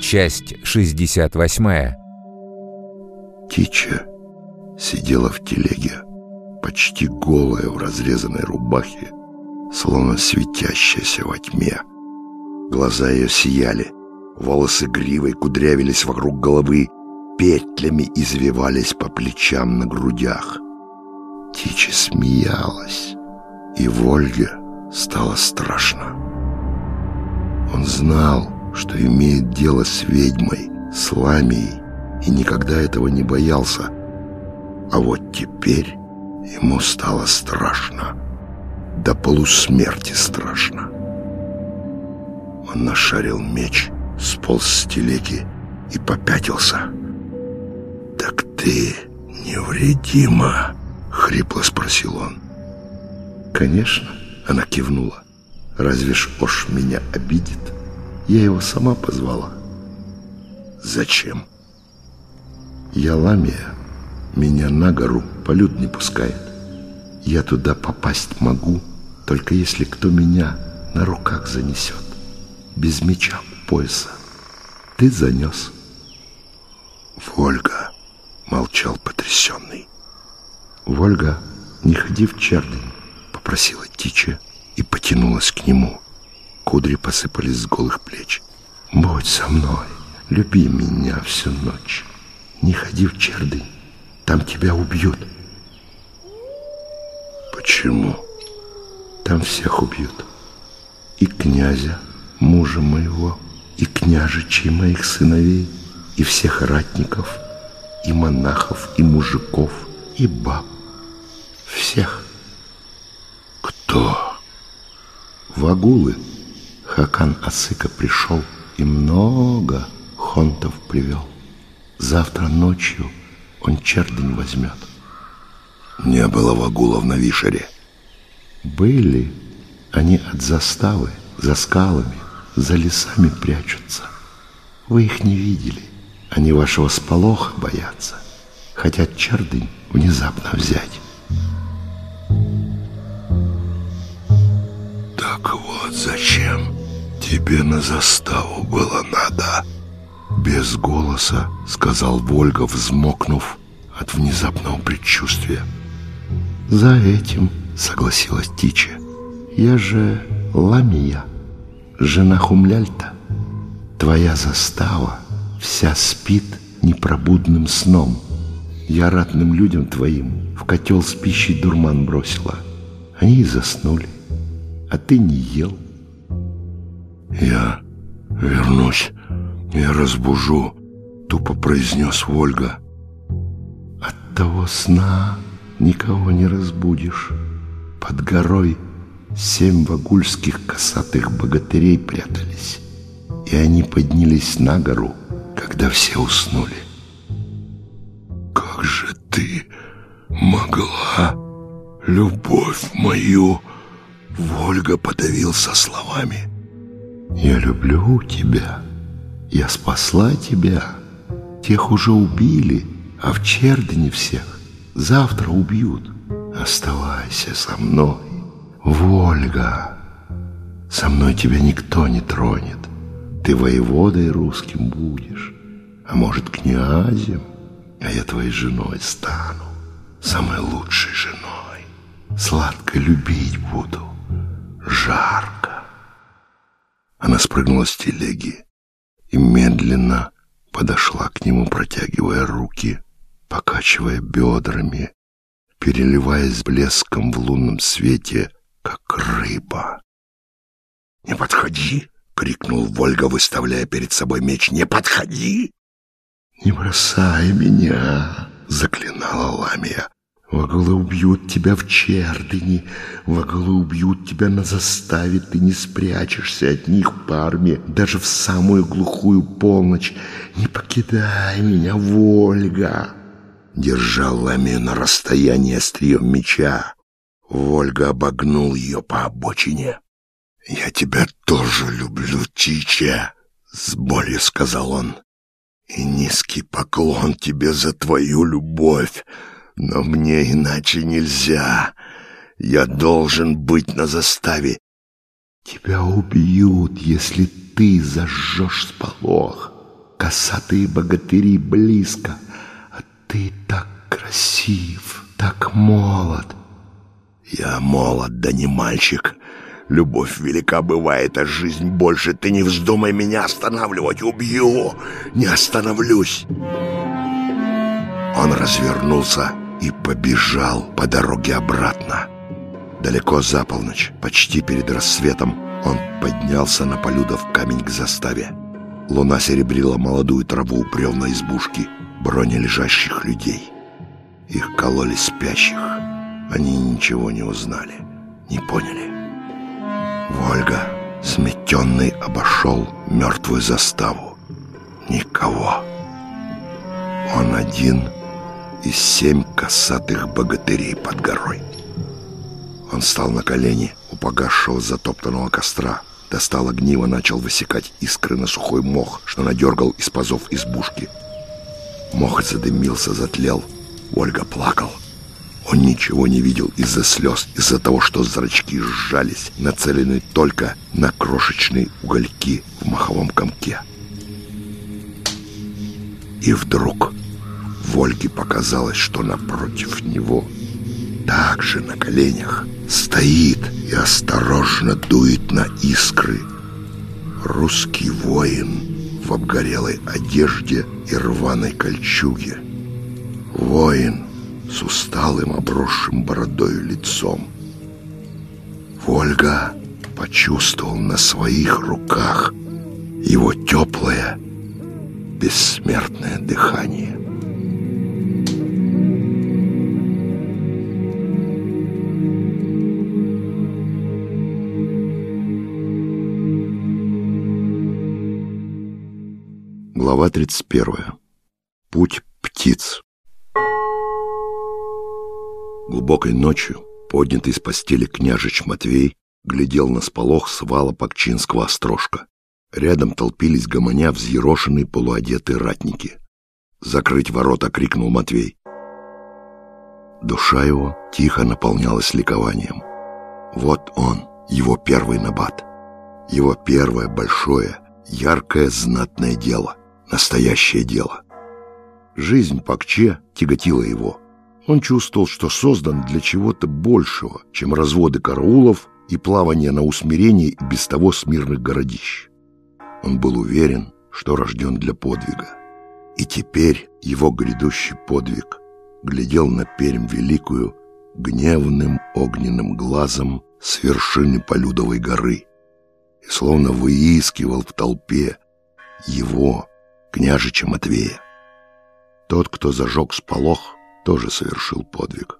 Часть 68. Тича сидела в телеге, почти голая в разрезанной рубахе, словно светящаяся во тьме. Глаза ее сияли, волосы гривой кудрявились вокруг головы, петлями извивались по плечам на грудях. Тича смеялась, и Вольге стало страшно. Он знал, что имеет дело с ведьмой, с ламией, и никогда этого не боялся. А вот теперь ему стало страшно. До полусмерти страшно. Он нашарил меч, сполз с телеги и попятился. «Так ты невредима?» — хрипло спросил он. «Конечно», — она кивнула. «Разве ж Ош меня обидит? Я его сама позвала». «Зачем?» «Я ламия. Меня на гору полют не пускает. Я туда попасть могу, только если кто меня на руках занесет, без меча пояса. Ты занес». «Вольга», — молчал потрясенный. «Вольга, не ходи в чердень», — попросила Тича и потянулась к нему. Кудри посыпались с голых плеч. «Будь со мной, люби меня всю ночь. Не ходи в чердень, там тебя убьют». «Почему?» «Там всех убьют. И князя, мужа моего, и княжичей моих сыновей, и всех ратников, и монахов, и мужиков, и баб. Всех. Кто? Вагулы. Хакан Асыка пришел и много хонтов привел. Завтра ночью он чердень возьмет. Не было вагулов на Вишере. Были. Они от заставы, за скалами, за лесами прячутся. Вы их не видели. Они вашего сполоха боятся. Хотят чердень внезапно взять. Тебе на заставу было надо? Без голоса сказал Вольга, взмокнув от внезапного предчувствия. За этим согласилась Тича. Я же Ламия, жена Хумляльта. Твоя застава вся спит непробудным сном. Я ратным людям твоим в котел с пищей дурман бросила. Они и заснули, а ты не ел. Я вернусь, я разбужу, тупо произнес Вольга. От того сна никого не разбудишь. Под горой семь вагульских косатых богатырей прятались, и они поднялись на гору, когда все уснули. Как же ты могла, любовь мою? Вольга подавился словами. Я люблю тебя. Я спасла тебя. Тех уже убили, а в Чердине всех завтра убьют. Оставайся со мной, Вольга. Со мной тебя никто не тронет. Ты воеводой русским будешь, а может, князем, а я твоей женой стану, самой лучшей женой. Сладко любить буду, жарко. Она спрыгнула с телеги и медленно подошла к нему, протягивая руки, покачивая бедрами, переливаясь блеском в лунном свете, как рыба. «Не подходи!» — крикнул Вольга, выставляя перед собой меч. «Не подходи!» «Не бросай меня!» — заклинала Ламия. Ваглы убьют тебя в Чердыне, ваглы убьют тебя на заставе, ты не спрячешься от них в парме, даже в самую глухую полночь. Не покидай меня, Вольга!» Держал Ламию на расстоянии острием меча. Вольга обогнул ее по обочине. «Я тебя тоже люблю, Чича!» — с болью сказал он. «И низкий поклон тебе за твою любовь!» Но мне иначе нельзя. Я должен быть на заставе. Тебя убьют, если ты зажжешь сполох. косатые богатыри близко, а ты так красив, так молод. Я молод, да не мальчик. Любовь велика бывает, а жизнь больше. Ты не вздумай меня останавливать, убью, не остановлюсь. Он развернулся и побежал по дороге обратно. Далеко за полночь, почти перед рассветом, он поднялся на полюдов камень к заставе. Луна серебрила молодую траву у бревна избушки, броня лежащих людей. Их кололи спящих. Они ничего не узнали, не поняли. Вольга, сметенный, обошел мертвую заставу. Никого. Он один и семь косатых богатырей под горой. Он встал на колени у погасшего затоптанного костра, достал огниво, начал высекать искры на сухой мох, что надергал из пазов избушки. Мох задымился, затлел. Ольга плакал. Он ничего не видел из-за слез, из-за того, что зрачки сжались, нацелены только на крошечные угольки в маховом комке. И вдруг Вольге показалось, что напротив него, также на коленях, стоит и осторожно дует на искры русский воин в обгорелой одежде и рваной кольчуге. Воин с усталым обросшим бородою лицом. Вольга почувствовал на своих руках его теплое, бессмертное дыхание. Глава 31. Путь птиц. Глубокой ночью, поднятый с постели княжич Матвей, глядел на сполох свала Пакчинского острожка. Рядом толпились гомоня взъерошенные полуодетые ратники. «Закрыть ворота!» — крикнул Матвей. Душа его тихо наполнялась ликованием. Вот он, его первый набат. Его первое большое, яркое, знатное дело — настоящее дело. Жизнь Пакче тяготила его. Он чувствовал, что создан для чего-то большего, чем разводы караулов и плавание на усмирении и без того смирных городищ. Он был уверен, что рожден для подвига. И теперь его грядущий подвиг глядел на Пермь Великую гневным огненным глазом с вершины Полюдовой горы и словно выискивал в толпе его, княжича Матвея. Тот, кто зажег сполох, тоже совершил подвиг.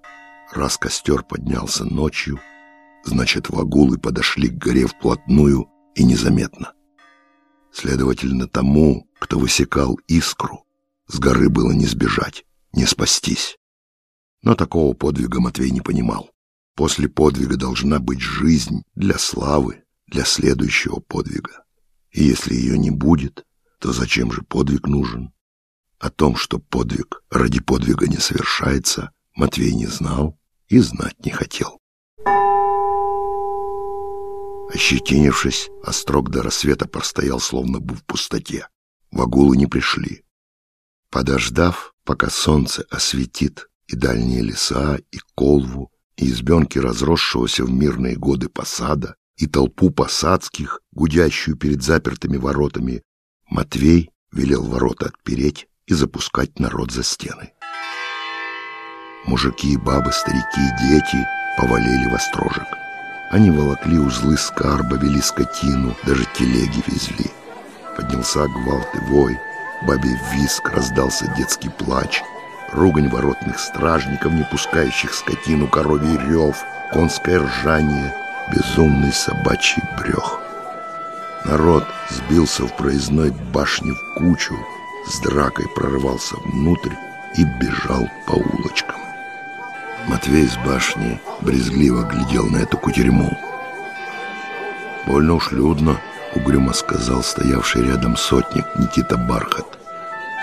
Раз костер поднялся ночью, значит, вагулы подошли к горе вплотную и незаметно. Следовательно, тому, кто высекал искру, с горы было не сбежать, не спастись. Но такого подвига Матвей не понимал. После подвига должна быть жизнь для славы, для следующего подвига. И если ее не будет, то зачем же подвиг нужен? О том, что подвиг ради подвига не совершается, Матвей не знал и знать не хотел. Ощетинившись, острог до рассвета простоял, словно бы в пустоте. Вагулы не пришли. Подождав, пока солнце осветит и дальние леса, и колву, и избенки разросшегося в мирные годы посада, и толпу посадских, гудящую перед запертыми воротами, Матвей велел ворота отпереть и запускать народ за стены. Мужики, бабы, старики, дети повалили в острожек. Они волокли узлы скарба, вели скотину, даже телеги везли. Поднялся гвалт и вой, бабе виск, раздался детский плач, ругань воротных стражников, не пускающих скотину, коровий рев, конское ржание, безумный собачий брех. Народ сбился в проездной башне в кучу, с дракой прорывался внутрь и бежал по улочкам. Матвей с башни брезгливо глядел на эту кутерьму. «Больно уж людно», — угрюмо сказал стоявший рядом сотник Никита Бархат.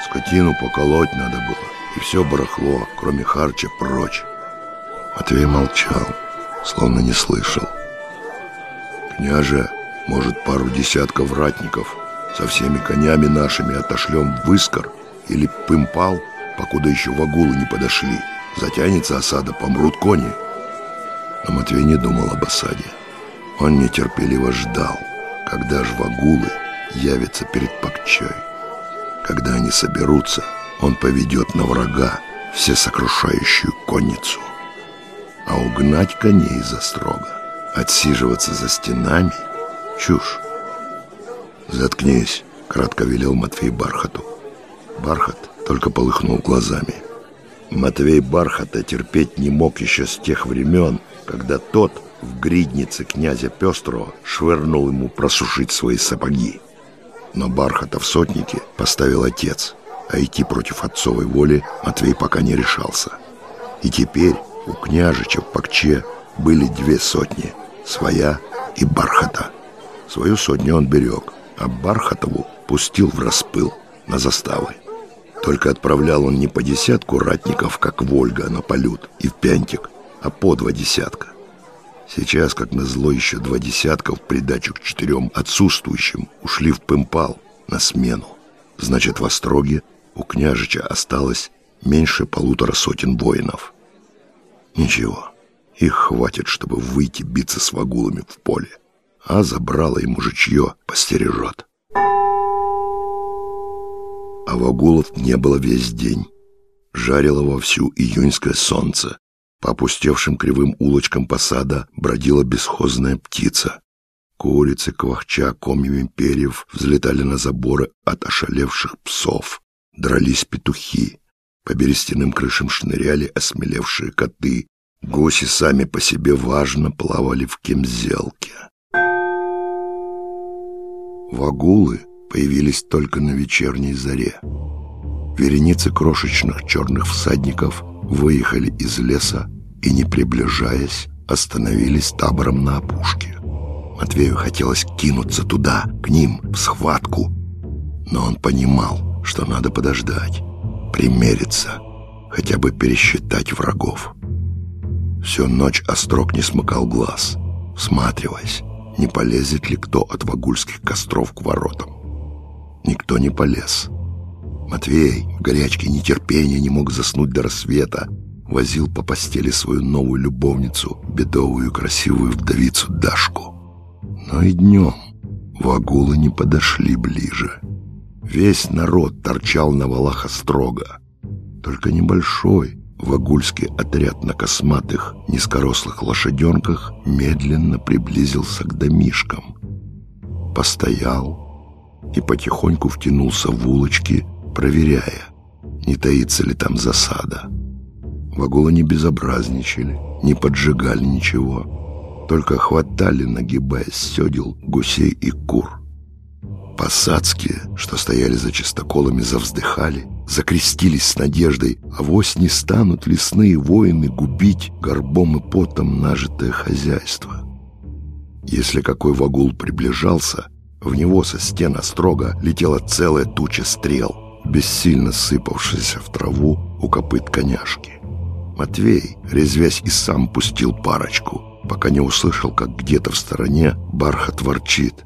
«Скотину поколоть надо было, и все барахло, кроме харча, прочь». Матвей молчал, словно не слышал. «Княже», может, пару десятков ратников, Со всеми конями нашими отошлем в Искор или Пымпал, покуда еще вагулы не подошли. Затянется осада, помрут кони. Но Матвей не думал об осаде. Он нетерпеливо ждал, когда ж вагулы явятся перед Пакчой. Когда они соберутся, он поведет на врага всесокрушающую конницу. А угнать коней за строго, отсиживаться за стенами — чушь. «Заткнись», — кратко велел Матвей Бархату. Бархат только полыхнул глазами. Матвей Бархата терпеть не мог еще с тех времен, когда тот в гриднице князя Пестрого швырнул ему просушить свои сапоги. Но Бархата в сотнике поставил отец, а идти против отцовой воли Матвей пока не решался. И теперь у княжича в Пакче были две сотни, своя и Бархата. Свою сотню он берег, а Бархатову пустил в распыл на заставы. Только отправлял он не по десятку ратников, как Вольга, на полют и в Пянтик, а по два десятка. Сейчас, как назло, еще два десятка в придачу к четырем отсутствующим ушли в Пымпал на смену. Значит, в Остроге у княжича осталось меньше полутора сотен воинов. Ничего, их хватит, чтобы выйти биться с вагулами в поле, а забрало ему жичье постережет. А вагулов не было весь день. Жарило вовсю июньское солнце. По опустевшим кривым улочкам посада бродила бесхозная птица. Курицы, квахча, комьями перьев взлетали на заборы от ошалевших псов. Дрались петухи. По берестяным крышам шныряли осмелевшие коты. Гуси сами по себе важно плавали в кемзелке. Вагулы появились только на вечерней заре. Вереницы крошечных черных всадников выехали из леса и, не приближаясь, остановились табором на опушке. Матвею хотелось кинуться туда, к ним, в схватку, но он понимал, что надо подождать, примериться, хотя бы пересчитать врагов. Всю ночь Острог не смыкал глаз, всматриваясь, не полезет ли кто от вагульских костров к воротам. Никто не полез. Матвей в горячке нетерпения не мог заснуть до рассвета, возил по постели свою новую любовницу, бедовую красивую вдовицу Дашку. Но и днем вагулы не подошли ближе. Весь народ торчал на валах строго. Только небольшой вагульский отряд на косматых, низкорослых лошаденках медленно приблизился к домишкам. Постоял и потихоньку втянулся в улочки, проверяя, не таится ли там засада. Вагулы не безобразничали, не поджигали ничего, только хватали, нагибая седел, гусей и кур. Посадские, что стояли за чистоколами, завздыхали, закрестились с надеждой, а вось не станут лесные воины губить горбом и потом нажитое хозяйство. Если какой вагул приближался, в него со стен острога летела целая туча стрел, бессильно сыпавшаяся в траву у копыт коняшки. Матвей, резвясь и сам пустил парочку, пока не услышал, как где-то в стороне бархат ворчит.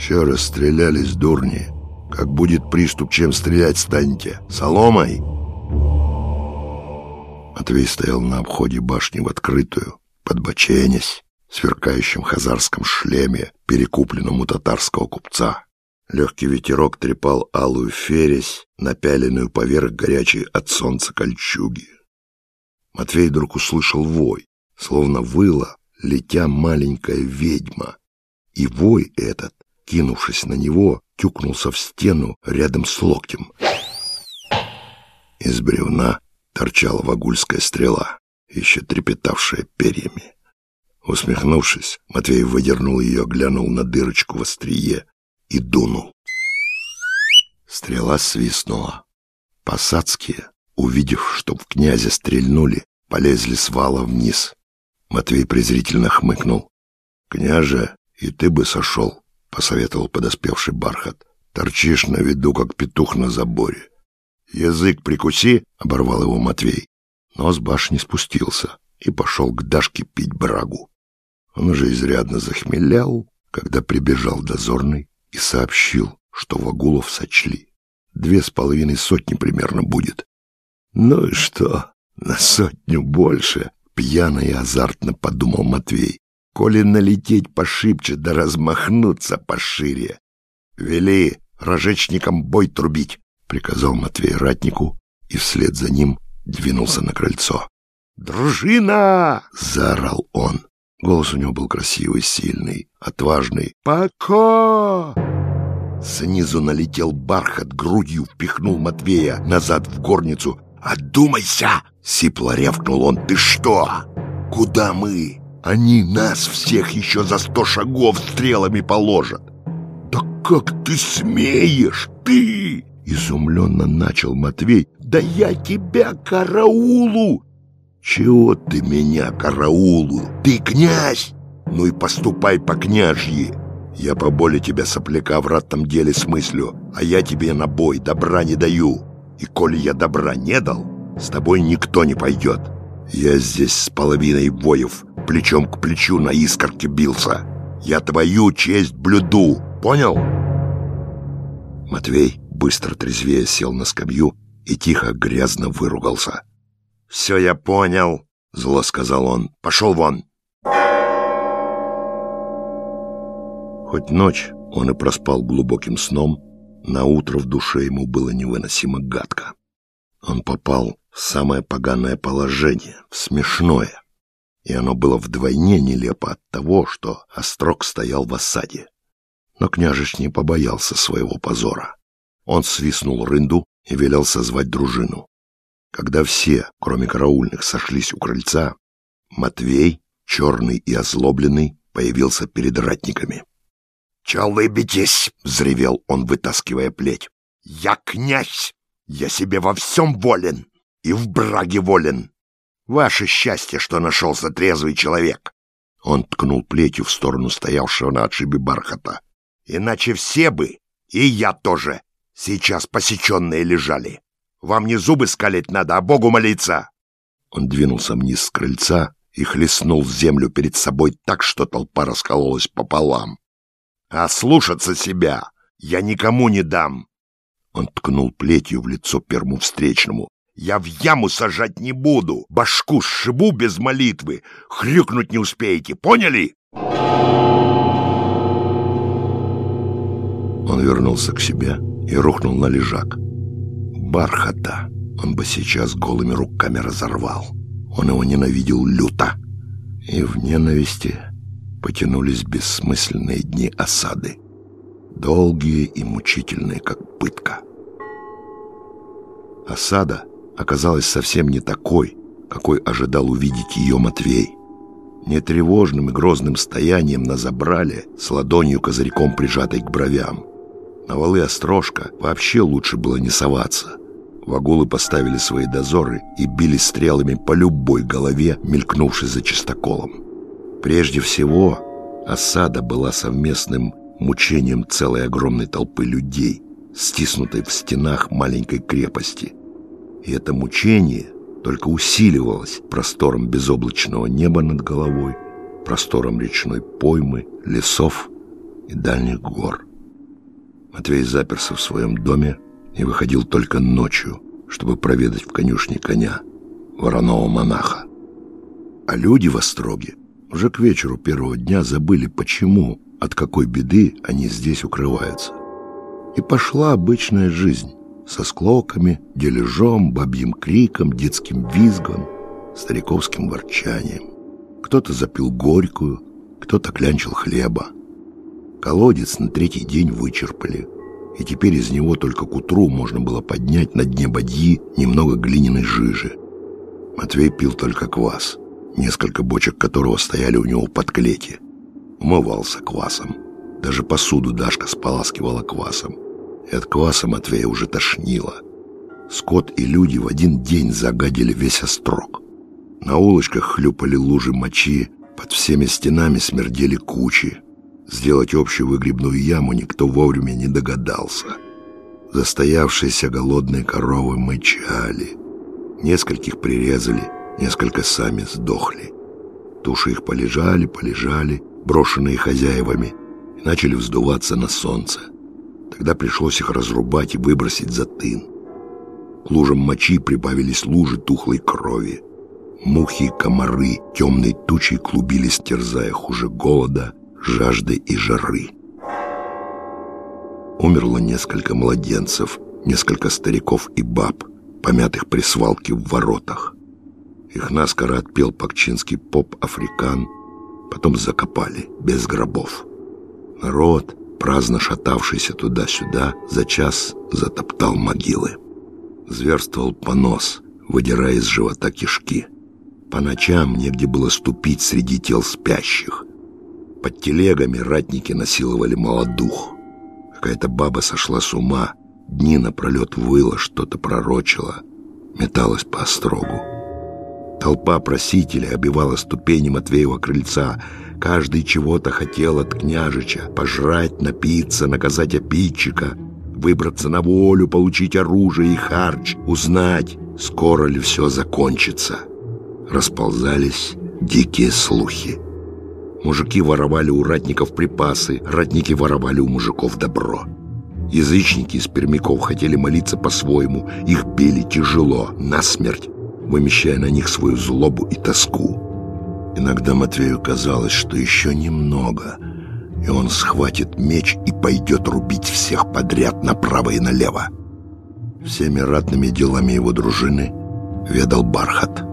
«Ще расстрелялись, дурни! Как будет приступ, чем стрелять станете? Соломой?» Матвей стоял на обходе башни в открытую, подбоченясь, в сверкающем хазарском шлеме, перекупленном у татарского купца. Легкий ветерок трепал алую фересь, напяленную поверх горячей от солнца кольчуги. Матвей вдруг услышал вой, словно выла, летя маленькая ведьма. И вой этот, кинувшись на него, тюкнулся в стену рядом с локтем. Из бревна торчала вагульская стрела, еще трепетавшая перьями. Усмехнувшись, Матвей выдернул ее, глянул на дырочку в острие и дунул. Стрела свистнула. Посадские, увидев, что в князя стрельнули, полезли с вала вниз. Матвей презрительно хмыкнул. «Княже, и ты бы сошел», — посоветовал подоспевший бархат. «Торчишь на виду, как петух на заборе». «Язык прикуси», — оборвал его Матвей. Но с башни спустился и пошел к Дашке пить брагу. Он уже изрядно захмелял, когда прибежал дозорный и сообщил, что Вагулов сочли. Две с половиной сотни примерно будет. Ну и что, на сотню больше, пьяно и азартно подумал Матвей. Коли налететь пошибче да размахнуться пошире. Вели рожечникам бой трубить, приказал Матвей ратнику и вслед за ним двинулся на крыльцо. «Дружина!» — заорал он. Голос у него был красивый, сильный, отважный. «Пока!» Снизу налетел бархат, грудью впихнул Матвея назад в горницу. «Отдумайся!» — сипло рявкнул он. «Ты что? Куда мы? Они нас всех еще за сто шагов стрелами положат!» «Да как ты смеешь, ты!» — изумленно начал Матвей. «Да я тебя караулу!» «Чего ты меня караулу? Ты князь! Ну и поступай по княжьи!» Я по боли тебя, сопляка, в ратном деле смыслю, а я тебе на бой добра не даю. И коли я добра не дал, с тобой никто не пойдет. Я здесь с половиной воев, плечом к плечу на искорке бился. Я твою честь блюду, понял?» Матвей быстро трезвее сел на скамью и тихо грязно выругался. «Все я понял», — зло сказал он. «Пошел вон!» Хоть ночь он и проспал глубоким сном, на утро в душе ему было невыносимо гадко. Он попал в самое поганое положение, в смешное. И оно было вдвойне нелепо от того, что Острог стоял в осаде. Но княжич не побоялся своего позора. Он свистнул рынду и велел созвать дружину. Когда все, кроме караульных, сошлись у крыльца, Матвей, черный и озлобленный, появился перед ратниками. «Чел вы битесь!» — взревел он, вытаскивая плеть. «Я князь! Я себе во всем волен и в браге волен! Ваше счастье, что нашелся трезвый человек!» Он ткнул плетью в сторону стоявшего на отшибе бархата. «Иначе все бы, и я тоже, сейчас посеченные лежали. Вам не зубы скалить надо, а Богу молиться!» Он двинулся вниз с крыльца и хлестнул землю перед собой так, что толпа раскололась пополам. А слушаться себя я никому не дам. Он ткнул плетью в лицо первому встречному. Я в яму сажать не буду, башку сшибу без молитвы, хрюкнуть не успеете, поняли? Он вернулся к себе и рухнул на лежак. Бархата он бы сейчас голыми руками разорвал. Он его ненавидел люто. И в ненависти потянулись бессмысленные дни осады, долгие и мучительные, как пытка. Осада оказалась совсем не такой, какой ожидал увидеть ее Матвей. Не тревожным и грозным стоянием на забрале с ладонью козырьком прижатой к бровям. На валы Острожка вообще лучше было не соваться. Вагулы поставили свои дозоры и били стрелами по любой голове, мелькнувшей за чистоколом. Прежде всего, осада была совместным мучением целой огромной толпы людей, стиснутой в стенах маленькой крепости. И это мучение только усиливалось простором безоблачного неба над головой, простором речной поймы, лесов и дальних гор. Матвей заперся в своем доме и выходил только ночью, чтобы проведать в конюшне коня, вороного монаха. А люди в Остроге уже к вечеру первого дня забыли, почему, от какой беды они здесь укрываются. И пошла обычная жизнь со склоками, дележом, бабьим криком, детским визгом, стариковским ворчанием. Кто-то запил горькую, кто-то клянчил хлеба. Колодец на третий день вычерпали, и теперь из него только к утру можно было поднять на дне бадьи немного глиняной жижи. Матвей пил только квас — несколько бочек которого стояли у него под клети. Умывался квасом. Даже посуду Дашка споласкивала квасом. И от кваса Матвея уже тошнило. Скот и люди в один день загадили весь острог. На улочках хлюпали лужи мочи, под всеми стенами смердели кучи. Сделать общую выгребную яму никто вовремя не догадался. Застоявшиеся голодные коровы мычали. Нескольких прирезали — Несколько сами сдохли. Туши их полежали, полежали, брошенные хозяевами, и начали вздуваться на солнце. Тогда пришлось их разрубать и выбросить за тын. К лужам мочи прибавились лужи тухлой крови. Мухи и комары темной тучей клубились, терзая хуже голода, жажды и жары. Умерло несколько младенцев, несколько стариков и баб, помятых при свалке в воротах. Их наскоро отпел пакчинский поп-африкан, потом закопали, без гробов. Народ, праздно шатавшийся туда-сюда, за час затоптал могилы. Зверствовал понос, выдирая из живота кишки. По ночам негде было ступить среди тел спящих. Под телегами ратники насиловали молодух. Какая-то баба сошла с ума, дни напролет выла, что-то пророчила, металась по острогу. Толпа просителей обивала ступени Матвеева крыльца. Каждый чего-то хотел от княжича. Пожрать, напиться, наказать обидчика, выбраться на волю, получить оружие и харч, узнать, скоро ли все закончится. Расползались дикие слухи. Мужики воровали у ратников припасы, ратники воровали у мужиков добро. Язычники из пермяков хотели молиться по-своему, их били тяжело, насмерть, вымещая на них свою злобу и тоску. Иногда Матвею казалось, что еще немного, и он схватит меч и пойдет рубить всех подряд направо и налево. Всеми ратными делами его дружины ведал Бархат.